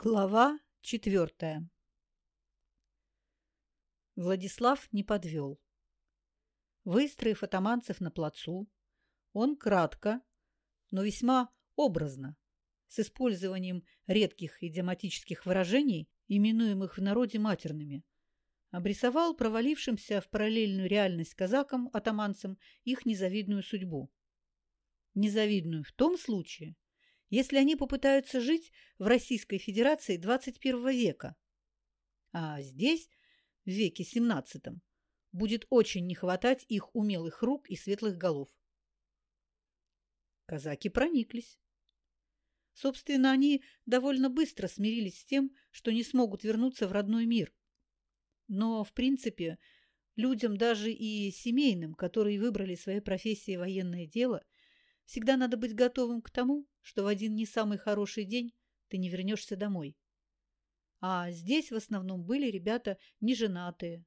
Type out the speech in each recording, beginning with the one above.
Глава четвертая Владислав не подвел. Выстроив атаманцев на плацу, он кратко, но весьма образно, с использованием редких идиоматических выражений, именуемых в народе матерными, обрисовал провалившимся в параллельную реальность казакам-атаманцам их незавидную судьбу. Незавидную в том случае, если они попытаются жить в Российской Федерации 21 века. А здесь, в веке 17 будет очень не хватать их умелых рук и светлых голов. Казаки прониклись. Собственно, они довольно быстро смирились с тем, что не смогут вернуться в родной мир. Но, в принципе, людям даже и семейным, которые выбрали своей профессией военное дело, всегда надо быть готовым к тому, что в один не самый хороший день ты не вернешься домой. А здесь в основном были ребята неженатые.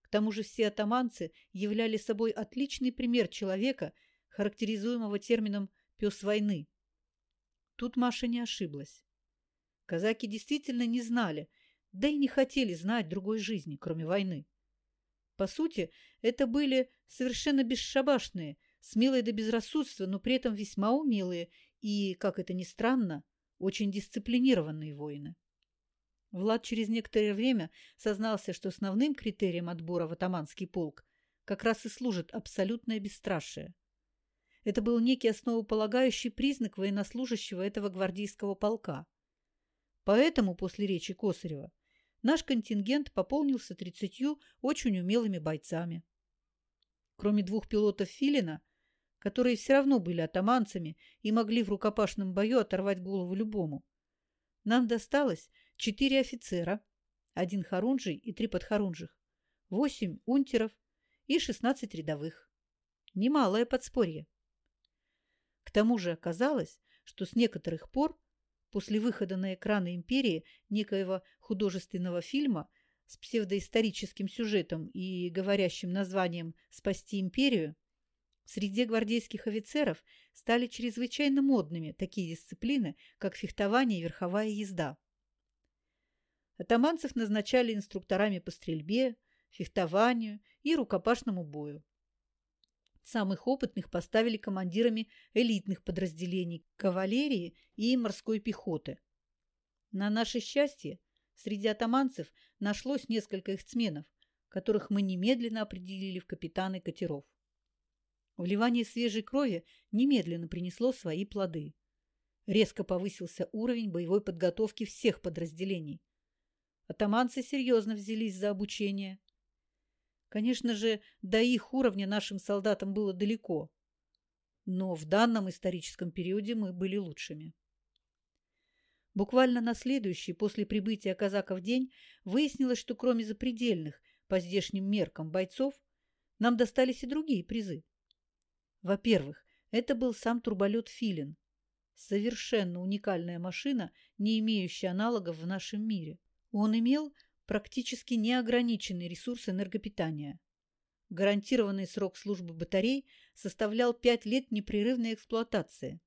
К тому же все атаманцы являли собой отличный пример человека, характеризуемого термином «пес войны». Тут Маша не ошиблась. Казаки действительно не знали, да и не хотели знать другой жизни, кроме войны. По сути, это были совершенно бесшабашные, смелые до безрассудства, но при этом весьма умелые и, как это ни странно, очень дисциплинированные воины. Влад через некоторое время сознался, что основным критерием отбора в атаманский полк как раз и служит абсолютное бесстрашие. Это был некий основополагающий признак военнослужащего этого гвардейского полка. Поэтому после речи Косарева наш контингент пополнился тридцатью очень умелыми бойцами. Кроме двух пилотов Филина, которые все равно были атаманцами и могли в рукопашном бою оторвать голову любому. Нам досталось четыре офицера, один хорунжий и три подхорунжих, восемь унтеров и шестнадцать рядовых. Немалое подспорье. К тому же оказалось, что с некоторых пор, после выхода на экраны империи некоего художественного фильма с псевдоисторическим сюжетом и говорящим названием «Спасти империю», Среди гвардейских офицеров стали чрезвычайно модными такие дисциплины, как фехтование и верховая езда. Атаманцев назначали инструкторами по стрельбе, фехтованию и рукопашному бою. Самых опытных поставили командирами элитных подразделений кавалерии и морской пехоты. На наше счастье, среди атаманцев нашлось несколько ихцменов, которых мы немедленно определили в капитаны катеров. Вливание свежей крови немедленно принесло свои плоды. Резко повысился уровень боевой подготовки всех подразделений. Атаманцы серьезно взялись за обучение. Конечно же, до их уровня нашим солдатам было далеко. Но в данном историческом периоде мы были лучшими. Буквально на следующий после прибытия казаков день выяснилось, что кроме запредельных по здешним меркам бойцов, нам достались и другие призы. Во-первых, это был сам турболет «Филин». Совершенно уникальная машина, не имеющая аналогов в нашем мире. Он имел практически неограниченный ресурс энергопитания. Гарантированный срок службы батарей составлял 5 лет непрерывной эксплуатации.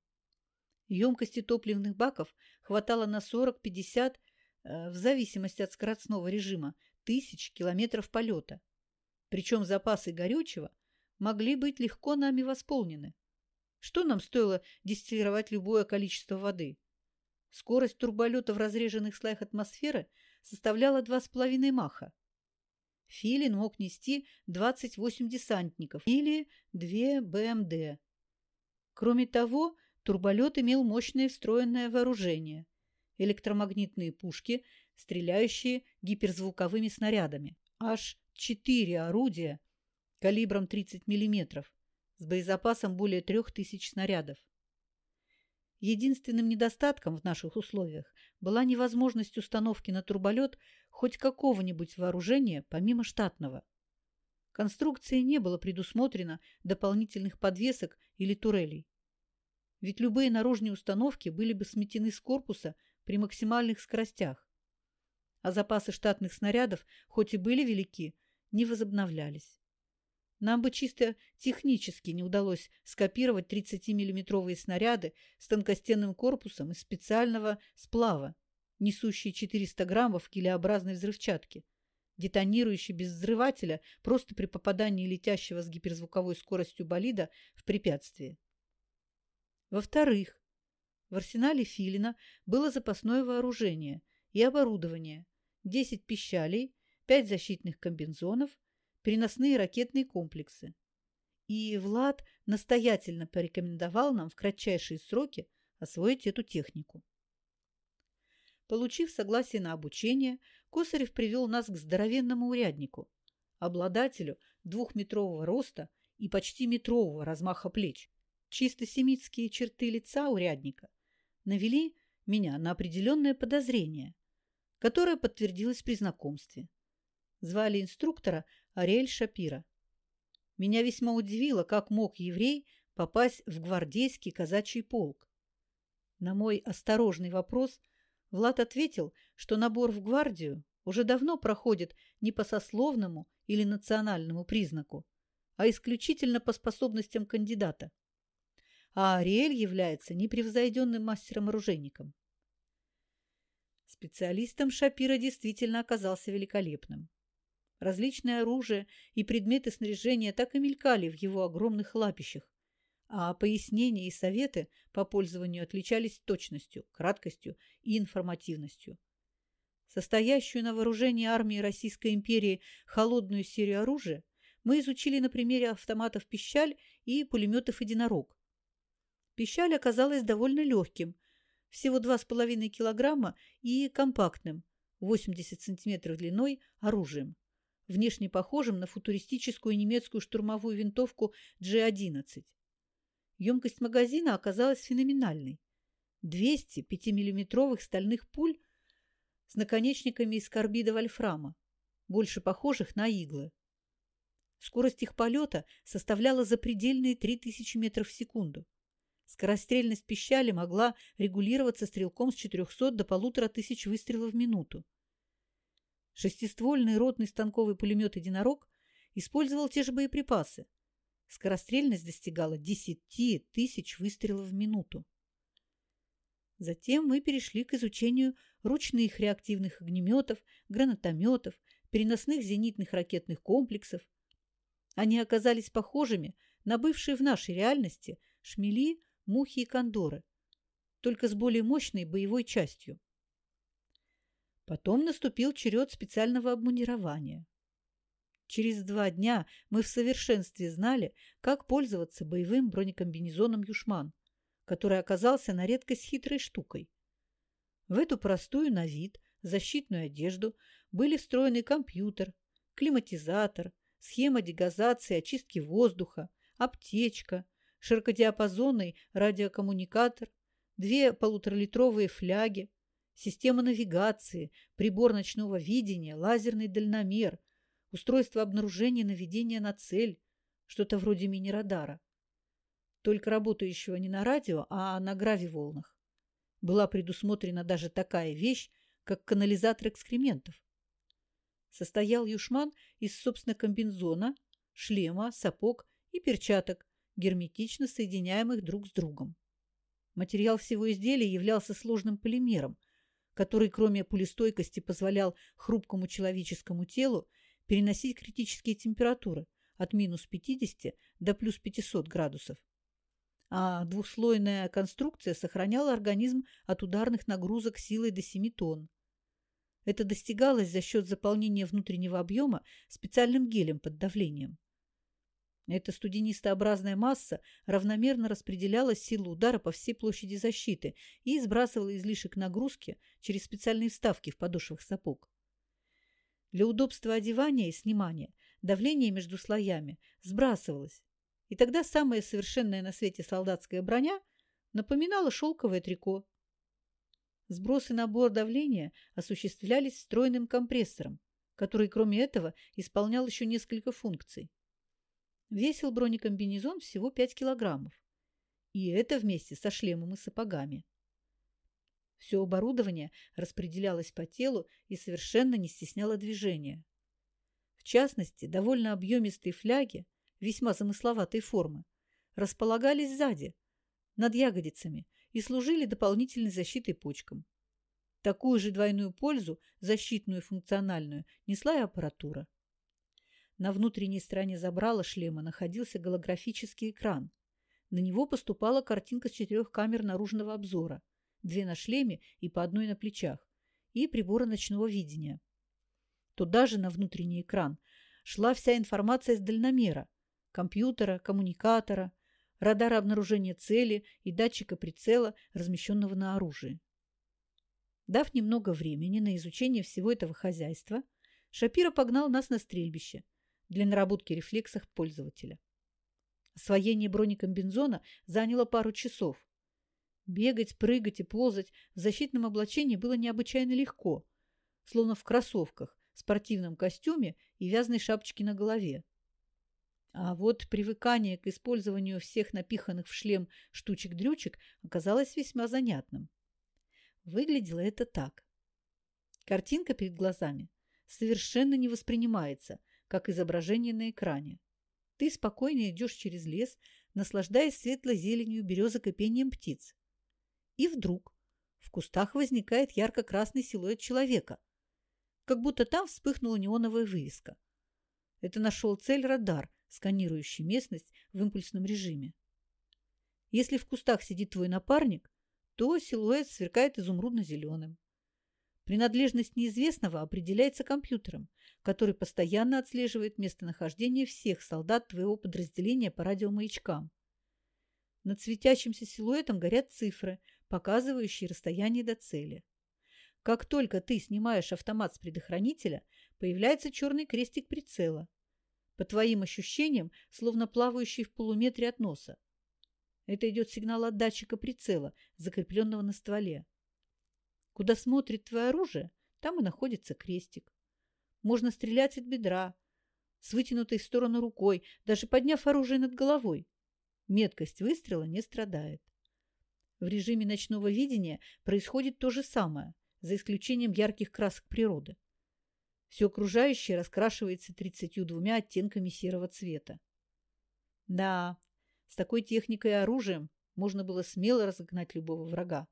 Емкости топливных баков хватало на 40-50, э, в зависимости от скоростного режима, тысяч километров полета. Причем запасы горючего могли быть легко нами восполнены. Что нам стоило дистиллировать любое количество воды? Скорость турболета в разреженных слоях атмосферы составляла 2,5 маха. Филин мог нести 28 десантников или 2 БМД. Кроме того, турболет имел мощное встроенное вооружение – электромагнитные пушки, стреляющие гиперзвуковыми снарядами. Аж четыре орудия – калибром 30 мм с боезапасом более 3000 снарядов. Единственным недостатком в наших условиях была невозможность установки на турболет хоть какого-нибудь вооружения помимо штатного. Конструкции не было предусмотрено дополнительных подвесок или турелей. Ведь любые наружные установки были бы сметены с корпуса при максимальных скоростях. А запасы штатных снарядов, хоть и были велики, не возобновлялись. Нам бы чисто технически не удалось скопировать 30-миллиметровые снаряды с тонкостенным корпусом из специального сплава, несущие 400 граммов килеобразной взрывчатки, детонирующей без взрывателя просто при попадании летящего с гиперзвуковой скоростью болида в препятствие. Во-вторых, в арсенале Филина было запасное вооружение и оборудование, 10 пищалей, 5 защитных комбинзонов, переносные ракетные комплексы. И Влад настоятельно порекомендовал нам в кратчайшие сроки освоить эту технику. Получив согласие на обучение, Косарев привел нас к здоровенному уряднику, обладателю двухметрового роста и почти метрового размаха плеч. Чисто семитские черты лица урядника навели меня на определенное подозрение, которое подтвердилось при знакомстве. Звали инструктора Ариэль Шапира. Меня весьма удивило, как мог еврей попасть в гвардейский казачий полк. На мой осторожный вопрос – Влад ответил, что набор в гвардию уже давно проходит не по сословному или национальному признаку, а исключительно по способностям кандидата. А Ариэль является непревзойденным мастером-оружейником. Специалистом Шапира действительно оказался великолепным. Различные оружия и предметы снаряжения так и мелькали в его огромных лапищах, а пояснения и советы по пользованию отличались точностью, краткостью и информативностью. Состоящую на вооружении армии Российской империи холодную серию оружия мы изучили на примере автоматов «Пищаль» и пулеметов «Единорог». «Пищаль» оказалась довольно легким, всего 2,5 килограмма и компактным, 80 сантиметров длиной, оружием, внешне похожим на футуристическую немецкую штурмовую винтовку G-11. Емкость магазина оказалась феноменальной. 200 5-миллиметровых стальных пуль с наконечниками из карбида вольфрама, больше похожих на иглы. Скорость их полета составляла запредельные 3000 метров в секунду. Скорострельность пищали могла регулироваться стрелком с 400 до 1500 выстрелов в минуту. Шестиствольный ротный станковый пулемет «Единорог» использовал те же боеприпасы – Скорострельность достигала 10 тысяч выстрелов в минуту. Затем мы перешли к изучению ручных реактивных огнеметов, гранатометов, переносных зенитных ракетных комплексов. Они оказались похожими на бывшие в нашей реальности шмели, мухи и кондоры, только с более мощной боевой частью. Потом наступил черед специального обмундирования. Через два дня мы в совершенстве знали, как пользоваться боевым бронекомбинезоном «Юшман», который оказался на редкость хитрой штукой. В эту простую на вид защитную одежду были встроены компьютер, климатизатор, схема дегазации очистки воздуха, аптечка, широкодиапазонный радиокоммуникатор, две полуторалитровые фляги, система навигации, прибор ночного видения, лазерный дальномер – устройство обнаружения наведения на цель, что-то вроде мини-радара. Только работающего не на радио, а на гравиволнах. Была предусмотрена даже такая вещь, как канализатор экскрементов. Состоял Юшман из, собственно, комбинзона, шлема, сапог и перчаток, герметично соединяемых друг с другом. Материал всего изделия являлся сложным полимером, который, кроме пулестойкости, позволял хрупкому человеческому телу переносить критические температуры от минус 50 до плюс 500 градусов. А двухслойная конструкция сохраняла организм от ударных нагрузок силой до 7 тонн. Это достигалось за счет заполнения внутреннего объема специальным гелем под давлением. Эта студенистообразная масса равномерно распределяла силу удара по всей площади защиты и сбрасывала излишек нагрузки через специальные вставки в подошвах сапог. Для удобства одевания и снимания давление между слоями сбрасывалось, и тогда самая совершенная на свете солдатская броня напоминала шелковое трико. Сброс и набор давления осуществлялись встроенным компрессором, который, кроме этого, исполнял еще несколько функций. Весил бронекомбинезон всего 5 килограммов. И это вместе со шлемом и сапогами. Все оборудование распределялось по телу и совершенно не стесняло движения. В частности, довольно объемистые фляги, весьма замысловатой формы, располагались сзади, над ягодицами, и служили дополнительной защитой почкам. Такую же двойную пользу, защитную и функциональную, несла и аппаратура. На внутренней стороне забрала шлема находился голографический экран. На него поступала картинка с четырех камер наружного обзора, две на шлеме и по одной на плечах, и приборы ночного видения. Туда же на внутренний экран шла вся информация с дальномера, компьютера, коммуникатора, радара обнаружения цели и датчика прицела, размещенного на оружии. Дав немного времени на изучение всего этого хозяйства, Шапира погнал нас на стрельбище для наработки рефлексов пользователя. Освоение бронекомбинзона заняло пару часов. Бегать, прыгать и ползать в защитном облачении было необычайно легко, словно в кроссовках, спортивном костюме и вязаной шапочке на голове. А вот привыкание к использованию всех напиханных в шлем штучек-дрючек оказалось весьма занятным. Выглядело это так. Картинка перед глазами совершенно не воспринимается, как изображение на экране. Ты спокойно идешь через лес, наслаждаясь светлой зеленью березок и пением птиц. И вдруг в кустах возникает ярко-красный силуэт человека, как будто там вспыхнула неоновая вывеска. Это нашел цель радар, сканирующий местность в импульсном режиме. Если в кустах сидит твой напарник, то силуэт сверкает изумрудно-зеленым. Принадлежность неизвестного определяется компьютером, который постоянно отслеживает местонахождение всех солдат твоего подразделения по радиомаячкам. Над светящимся силуэтом горят цифры, показывающие расстояние до цели. Как только ты снимаешь автомат с предохранителя, появляется черный крестик прицела. По твоим ощущениям, словно плавающий в полуметре от носа. Это идет сигнал от датчика прицела, закрепленного на стволе. Куда смотрит твое оружие, там и находится крестик. Можно стрелять от бедра, с вытянутой в сторону рукой, даже подняв оружие над головой. Меткость выстрела не страдает. В режиме ночного видения происходит то же самое, за исключением ярких красок природы. Все окружающее раскрашивается 32 оттенками серого цвета. Да, с такой техникой и оружием можно было смело разогнать любого врага.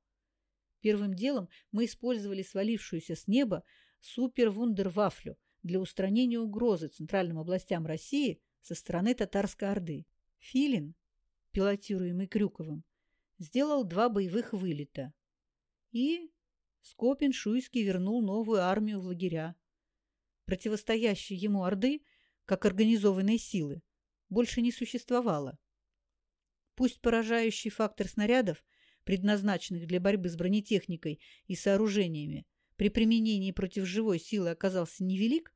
Первым делом мы использовали свалившуюся с неба супер-вундервафлю для устранения угрозы центральным областям России со стороны татарской орды. Филин, пилотируемый Крюковым, сделал два боевых вылета. И Скопин-Шуйский вернул новую армию в лагеря. Противостоящей ему Орды, как организованной силы, больше не существовало. Пусть поражающий фактор снарядов, предназначенных для борьбы с бронетехникой и сооружениями, при применении против живой силы оказался невелик,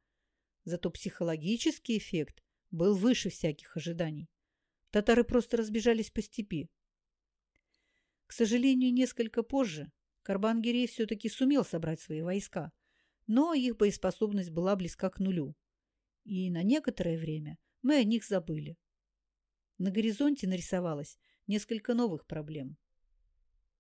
зато психологический эффект был выше всяких ожиданий. Татары просто разбежались по степи. К сожалению, несколько позже Карбангирей все-таки сумел собрать свои войска, но их боеспособность была близка к нулю. И на некоторое время мы о них забыли. На горизонте нарисовалось несколько новых проблем.